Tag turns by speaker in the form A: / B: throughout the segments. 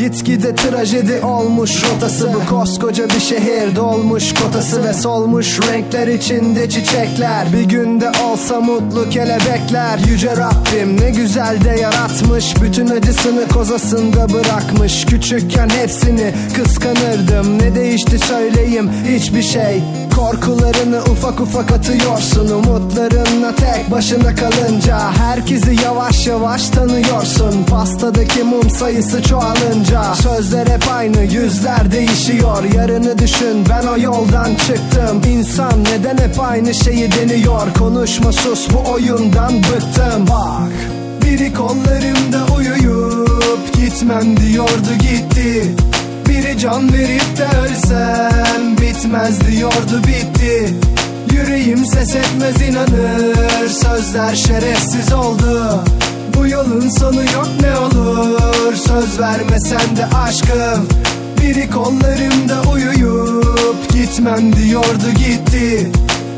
A: Gitgide trajedi olmuş rotası Bu koskoca bir şehir dolmuş kotası Ve solmuş. Renkler içinde çiçekler Bir günde olsa mutlu kelebekler. Yüce Rabbim ne güzel de yaratmış Bütün acısını kozasında bırakmış. Küçükken hepsini kıskanırdım Ne değişti söyleyeyim hiçbir şey Korkularını ufak ufak atıyorsun Umutlarınla tek başına kalınca Herkesi yavaş yavaş tanıyorsun. Pastadaki mum sayısı çoğalınca Sözler hep aynı yüzler değişiyor. Yarını düşün ben o yoldan çıktım. İnsan neden hep aynı şeyi deniyor? Konuşma sus bu oyundan bıktım. Bak biri kollarımda uyuyup Gitmem diyordu gitti can verip de ölsem Bitmez diyordu bitti. Yüreğim ses etmez inanır Sözler şerefsiz oldu. Bu yolun sonu yok ne olur Söz vermesen de aşkım. Biri kollarımda uyuyup Gitmem diyordu gitti.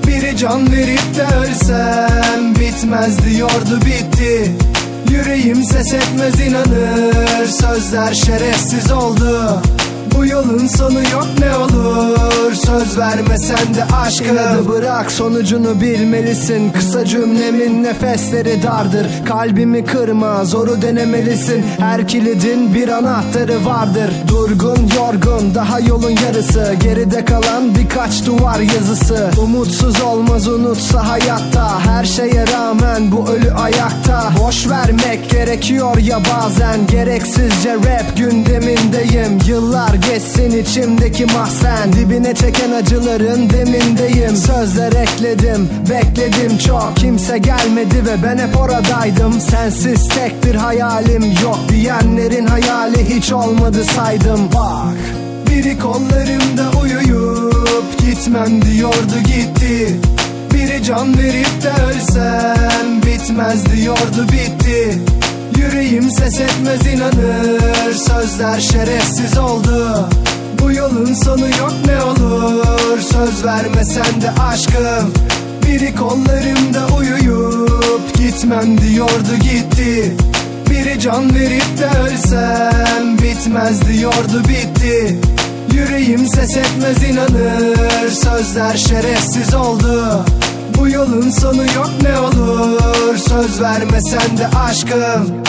A: Biri can verip de ölsem Bitmez diyordu bitti. Yüreğim ses etmez inanır Sözler şerefsiz oldu yolun sonu yok ne olur. Söz vermesen de aşkım İnadı bırak. Sonucunu bilmelisin. Kısa cümlemin nefesleri dardır. Kalbimi kırma zoru denemelisin. Her kilidin bir anahtarı vardır. Durgun yorgun daha yolun yarısı. Geride kalan birkaç duvar yazısı. Umutsuz olmaz unutsa hayatta. Her şeye rağmen bu ölü ayakta. Boş vermek gerekiyor ya bazen. Gereksizce rap gündemindeyim. Yıllar geçsin içimdeki mahzen Dibine çeken acıların demindeyim. Sözler ekledim bekledim çok. Kimse gelmedi ve ben hep oradaydım. Sensiz tek bir hayalim yok Diyenlerin hayali hiç olmadı saydım. Bak biri kollarımda uyuyup Gitmem diyordu gitti. Biri can verip de ölsem Bitmez diyordu bitti Yüreğim ses etmez inanır. Sözler şerefsiz oldu. Bu yolun sonu yok ne olur. Söz vermesen de aşkım Biri kollarımda uyuyup Gitmem diyordu gitti. Biri can verip de ölsem Bitmez diyordu bitti. Yüreğim ses etmez inanır. Sözler şerefsiz oldu. Bu yolun sonu yok ne olur vermesen de aşkım